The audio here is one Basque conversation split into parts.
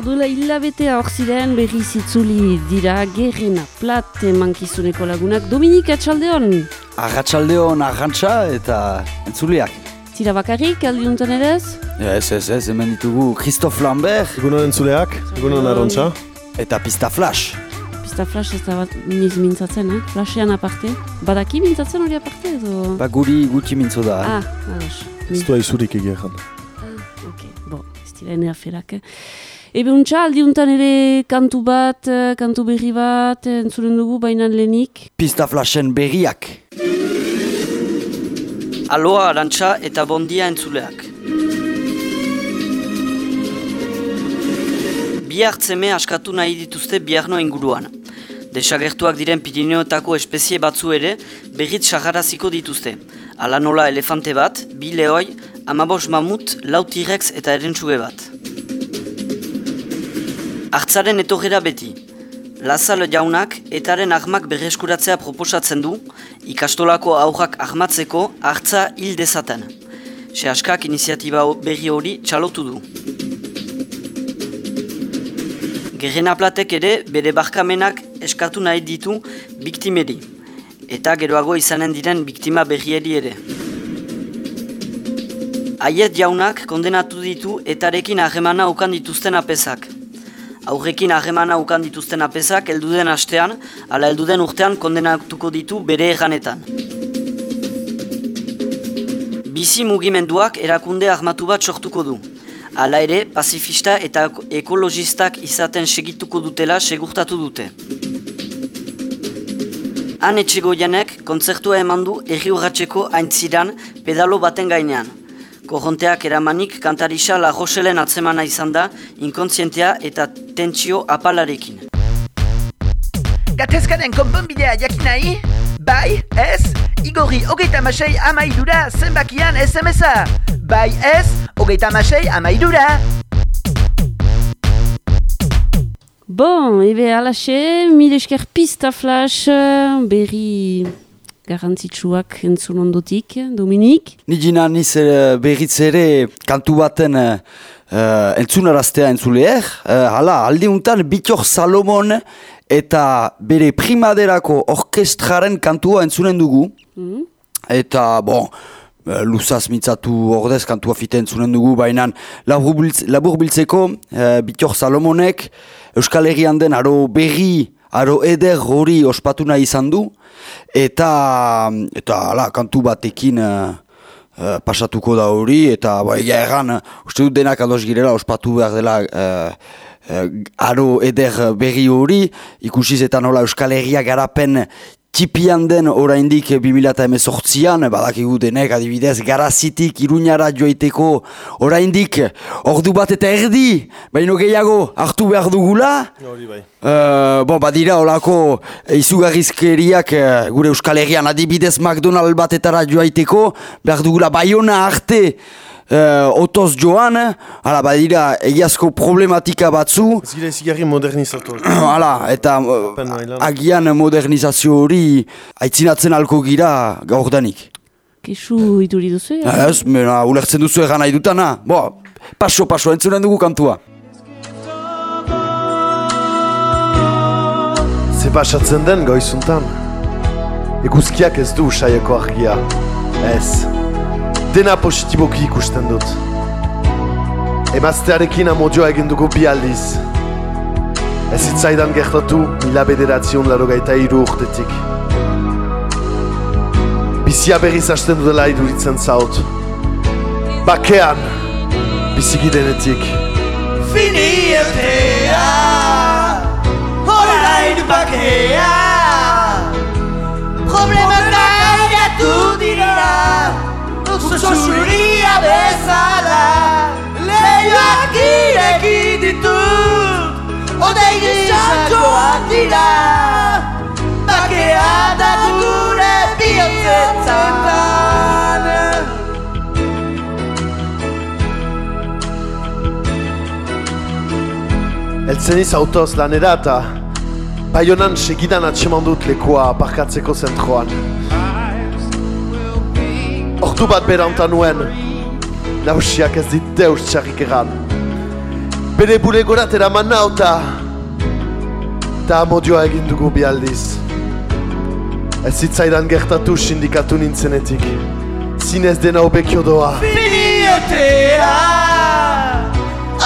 eta duela hilabetea hor ziren berri zitzuli dira gerrina plat mankizuneko lagunak. Dominik Atxaldeon! Arratxaldeon arrantxa eta entzuliak. Zira bakarrik, aldiuntan ere ez? Ja, ez, ez, ez, hemen ditugu Christophe Lambert Egunon entzuleak, egunon arrontza. eta Pista Flash. Pista flash ez da bat niz mintzatzen, eh? Flashean aparte. Badaki mintzatzen hori aparte edo? Ba guri gutxi mintzo da. Ah, ados. Ez du aizurik egia jan. Ok, bo, ez dira ene aferak. eh? Ebe untxa, aldiuntan ere kantu bat, eh, kantu berri bat, eh, entzuren dugu, baina lehenik. Pista Flashen berriak. Aloha arantxa eta bondia entzuleak. Bi hartzeme askatu nahi dituzte biarno inguruan. Desagertuak diren Pirineoetako espezie batzu ere berriz sagaraziko dituzte. Ala nola elefante bat, bi lehoi, amabos mamut, lau T-rex eta erentsuge bat. Artzaren etorrera beti. Lazal jaunak etaren ahmak berreskuratzea proposatzen du, ikastolako aurrak ahmatzeko hartza hil dezaten. Sehaskak iniziatiba berri hori txalotu du. Gerrena platek ere bere barkamenak eskatu nahi ditu biktimeri, eta geroago izanen diren biktima berrieri ere. Aiet jaunak kondenatu ditu etarekin harremana ukan dituzten apesak. Aurrekin harremana ukan dituzten apesak elduden astean, ala elduden urtean kondenatuko ditu bere erranetan. Bizi mugimenduak erakunde armatu bat sortuko du. Hala ere, pazifista eta ekologistak izaten segituko dutela segurtatu dute. Han etxegoianek kontzertua eman du erri urratxeko aintziran pedalo baten gainean. Korronteak eramanik kantarisa La Rochelen atzemana izan da, inkontzientea eta tentsio apalarekin. Gatezkaren konponbidea jakin nahi? Bai, ez? Igorri hogeita masei amaidura zenbakian SMS-a. Bai, ez? Hogeita masei amaidura. Bon, ebe alaxe, mil esker pista flash, eh, berri garrantzitsuak entzun ondotik, Dominik. Nijina niz uh, berriz ere kantu baten uh, entzunaraztea entzuleer. Uh, hala, aldi untan Bitor Salomon eta bere primaderako orkestraren kantua entzunen dugu. Mhm. Eta, bon, eh, luzaz mitzatu ordez kantua fite entzunen dugu, baina labur biltzeko uh, Bitor Salomonek Euskal Herrian den aro berri, aro eder hori ospatu nahi izan du, eta, eta ala, kantu batekin eh, pasatuko da hori, eta ba, erran, eh, uste dut denak ados girela ospatu behar dela eh, aro eder berri hori, ikusiz eta nola Euskal Herria garapen txipian den oraindik 2018an, badakigu denek adibidez garazitik iruñara joiteko oraindik. Ordu bat eta erdi, baino gehiago hartu behar dugula, Hori bai. Uh, bon, badira olako izugarrizkeriak eh, gure Euskal Herrian adibidez McDonald batetara joaiteko, behar dugula baiona arte uh, otoz joan, hala badira egiazko problematika batzu, Ez gira ezigarri modernizatu. hala, eta uh, agian modernizazio hori aitzinatzen alko gira gaurdanik. Kesu ituri duzu, eh? Ez, mena, ulertzen duzu egan nahi dutana. Bo, paso, paso, entzunen dugu kantua. Ze pasatzen den goizuntan. Eguzkiak ez du saieko argia. Ez. Dena positiboki ikusten dut. Emaztearekin amodioa egin dugu bi aldiz. Ez hitzaidan gertatu mila bederatzion larogaita iru urtetik. Bizia berriz hasten dudala iduritzen zaut. Bakean, biziki denetik. Fini ertea, orain bakea. Problemak oso zuria bezala. Leioak ireki ditut, odei gizakoak dira. Bakea da gure bihotzetan. Eltzen iz autoz lanera eta Baionan segidan atseman dut lekua parkatzeko zentroan. Ordu bat beranta nuen, nausiak ez dit deus txarrik eran. Bere bulegorat eraman nauta Ta amodioa egin dugu bi aldiz. Ez zitzaidan gertatu sindikatu nintzenetik. Zinez dena obekio doa. Finiotea!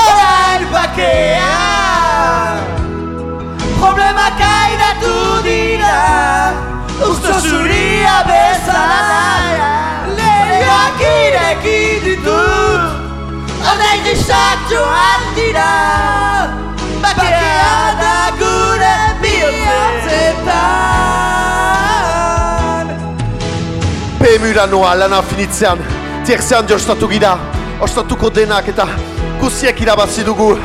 Orain bakea! Problemak aidatu dira. Usto zuria bezala joan dira. Bakea da gure bihotzetan. Pemura noa lana finitzean Tierzean jostatu gira. Ostatuko denak eta guziek irabazi dugu.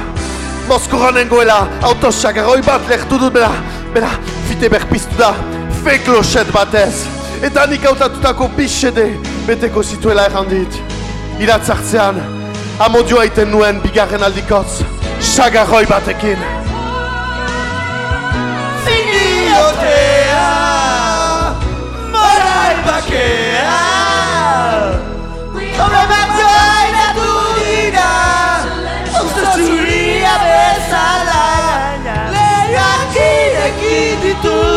Moskorra nengoela autosak arroi bat lehtu dut bera Bera, fite berpiztu da Fake loset batez Eta nik hautatutako bisede Beteko zituela errandit. Iratzartzean Amodioa iten nuen bigarren aldikotz Sagarroi batekin. Finiotea Morai bakea. Problemak joainatu dira Usto zuria bezala. Leioak ireki ditut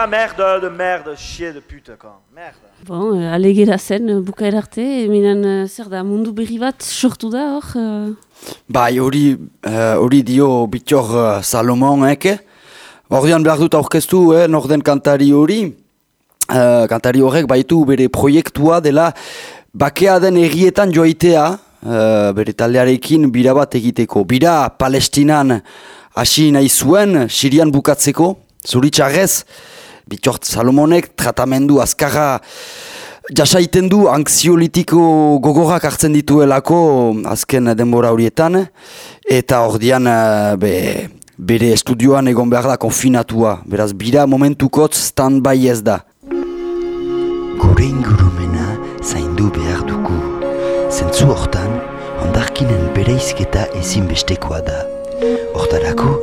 La merde de merde, chier de pute, quoi. Merde. Bon, uh, alegera zen, uh, bukaer arte, minan uh, zer da, mundu berri bat sortu da hor? Uh, Bai, hori eh, hori dio bitor uh, Salomon eke. Ordean behar dut aurkeztu, eh, norden kantari hori. Kantari horrek baitu bere proiektua dela bakea den errietan joaitea, bere taldearekin bira bat egiteko. Bira Palestinan hasi nahi zuen, Sirian bukatzeko, zuritxarrez, bitor Salomonek tratamendu azkarra jasaiten du anksiolitiko gogorak hartzen dituelako azken denbora horietan eta ordian eh, be, bere estudioan egon behar da konfinatua. Beraz, bira momentukotz stand-by ez da. Gure ingurumena zaindu behar dugu. Zentzu hortan, ondarkinen bereizketa ezinbestekoa da. Hortarako,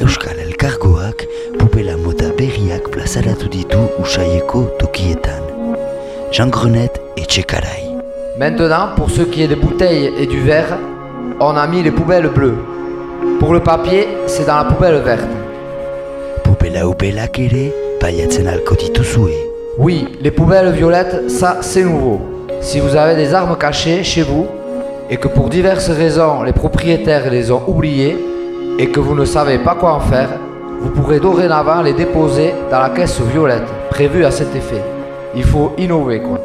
Euskal Elkargoak pupela mota berriak plazaratu ditu usaieko tokietan. Jean Grenet et Tchekaray. Maintenant, pour ce qui est des bouteilles et du verre, on a mis les poubelles bleues. Pour le papier, c'est dans la poubelle verte. Pupela upelak ere paiatzen alko dituzue. Oui, les poubelles violettes, ça c'est nouveau. Si vous avez des armes cachées chez vous et que pour diverses raisons les propriétaires les ont oubliées et que vous ne savez pas quoi en faire, vous pourrez dorénavant les déposer dans la caisse violette prévue à cet effet. Il faut innover quoi.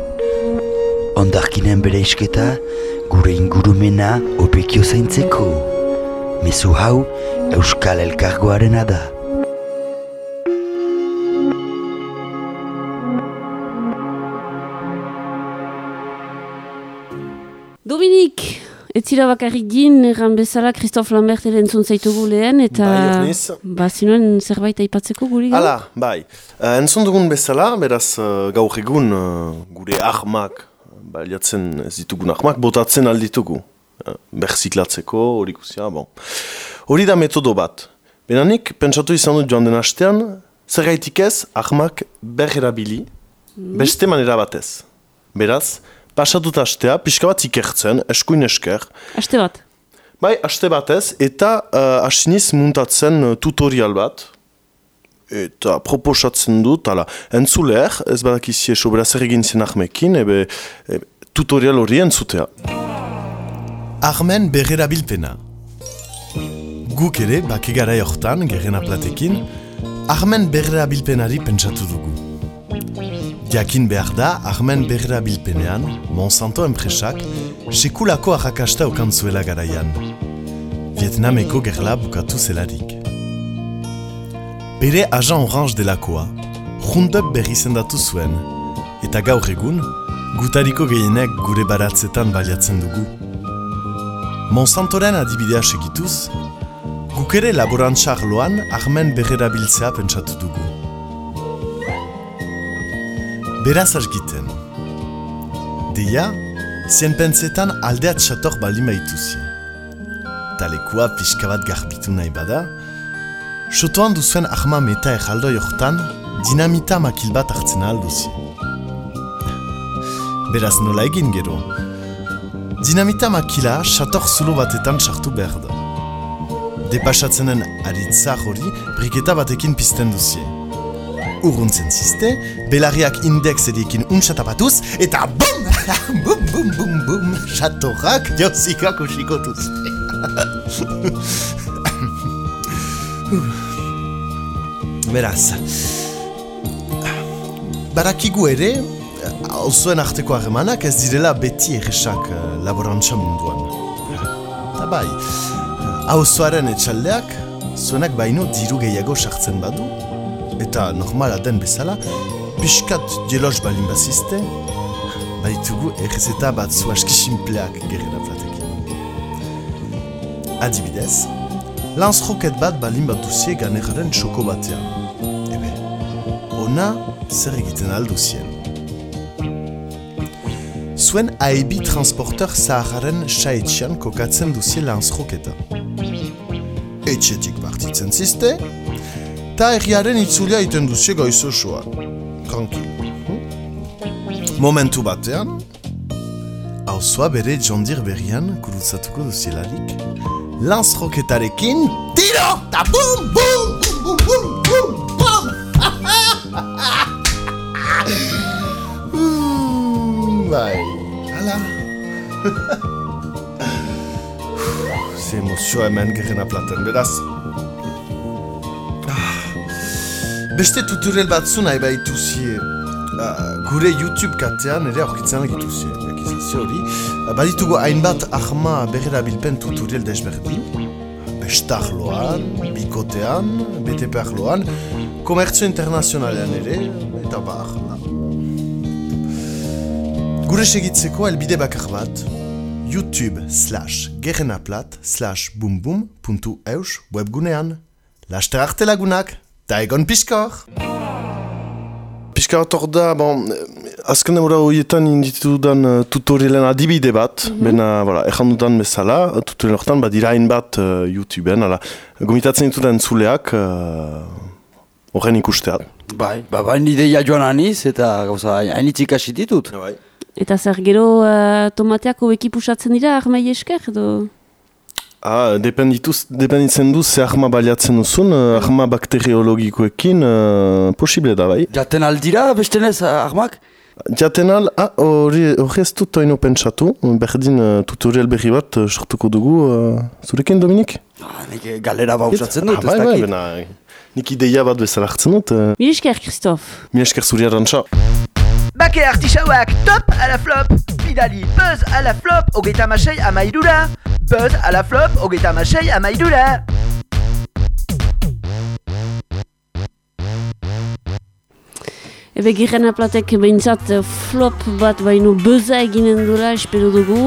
Ondarkinen bereisketa gure ingurumena opekio zaintzeko. Mezu hau Euskal Elkargoarena da. Ez zira bakarrik din, erran bezala, Christophe Lambert ere entzun zaitugu lehen, eta... Bai. Ba, zinuen zerbait aipatzeko guri gaur? Hala, bai. Uh, entzun dugun bezala, beraz uh, gaur egun uh, gure ahmak, baliatzen ez ditugun ahmak, botatzen alditugu. Uh, Berziklatzeko, hori guzia, bon. Hori da metodo bat. Benanik, pentsatu izan dut joan den astean, zer gaitik ez, ahmak berrerabili, beste manera batez. Beraz, pasatut astea, pixka bat ikertzen, eskuin esker, Aste bat. Bai, aste batez, eta uh, asiniz muntatzen uh, tutorial bat, eta proposatzen dut, ala, entzuleer, ez badakizie sobera zer egin zen ahmekin, ebe, ebe, tutorial hori entzutea. Armen berrerabilpena. Guk ere, bakegara hortan, gerena platekin, armen berrerabilpenari pentsatu dugu. Jakin behar da, armen berrerabilpenean, Monsanto enpresak, sekulako arrakasta okantzuela garaian. Vietnameko gerla bukatu zelarik. Bere agent orange delakoa, Roundup berri zendatu zuen, eta gaur egun, gutariko gehienek gure baratzetan baliatzen dugu. Monsantoren adibidea segituz, guk ere laborantza arloan armen berrerabiltzea pentsatu dugu. Beraz argiten. Deia, zienpentzetan aldeat sator bali maituzi. eta lekua pixka bat garbitu nahi bada, sotoan duzuen ahma meta ejaldo joktan, dinamita makil bat hartzen alduzi. Beraz nola egin gero. Dinamita makila sator zulo batetan sartu behar da. Depasatzenen aritza hori briketa batekin pizten duzie. Urruntzen ziste, belarriak index ediekin unsatapatuz, eta BUM! bum, bum, bum, bum, satorrak jauzikak usikotuz. Beraz, barakigu ere, zuen arteko harremanak ez direla beti egesak uh, laborantza munduan. Eta bai, auzoaren etxaldeak, zuenak baino diru gehiago sartzen badu, eta normala den bezala, pixkat jelos balin bazizte, baitugu errezeta bat zu aski simpleak gerera platekin. Adibidez, lanz roket bat balin bat duzie ganeraren txoko batean. Ebe, ona zer egiten alduzien. Zuen AEB transporter zahararen saetxean kokatzen duzie lanz roketa. Etxetik partitzen ziste, eta erriaren itzulia iten duzie goizo soa. Tranquil. Momentu batean, hauzoa bere jondir berrian gurutzatuko duzielarik, lanz roketarekin, tiro! Ta bum, bum, bum, bum, bum, bum, bum! Bai, ala. Ze emozioa hemen gerena platen, beraz. Beste tutorial batzu nahi baituzie. gure YouTube katean ere aurkitzen agituzie. Jakizazio hori. Baditugu hainbat ahma berrera bilpen tutorial desberdin. Bestarloan, bikotean, BTP arloan, komertzio internazionalean ere, eta bar. Gure segitzeko elbide bakar bat, youtube slash gerenaplat slash bumbum.eus webgunean. Laster arte lagunak, ta egon piskor! Pixka bat hor da, bon, azken demora horietan inditudan uh, tutorialen adibide bat, mm -hmm. bena, voilà, ejan dudan bezala, uh, tutorial horretan, badira hain bat uh, YouTubeen, ala, gomitatzen ditudan zuleak, horren uh, ikusteat. Bai, ba, ba, ideia joan aniz, eta gauza, hainitzik hasi ditut. Bai. Eta zer gero uh, tomateak hobeki pusatzen dira, armai esker, edo? Ah, dependituz, dependitzen du ze ahma baliatzen duzun, uh, ahma bakteriologikoekin uh, posible da bai. Jaten aldira, bestenez, ahmak? Jaten al, ah, hori ez dut toino pentsatu, berdin uh, tutorial berri bat uh, sortuko dugu, uh, zurekin Dominik? Ah, nik galera bauzatzen dut, ah, bai, bai, bena, nik ideia bat bezala hartzen dut. Uh, Mi esker, Christophe. Mi esker zuri arantxa. Bake artisauak top à la flop Bidali buzz à la flop Ogeta machei amaidura Buzz à la flop Ogeta machei amaidura Ebe girena platek behintzat flop bat baino beza eginen duela espero dugu.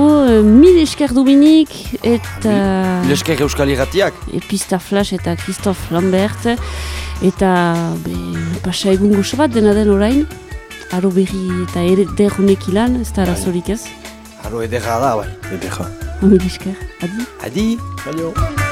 Mil esker Dominik eta... Mil esker Euskal Iratiak. Epista Flash eta Christophe Lambert. Eta be, pasa egun gozo bat dena den orain. Aro berri eta eder honek ilan, ez da arazorik ez? Aro edera da, bai. Edera. Mil esker. Adi. Adi. Adio.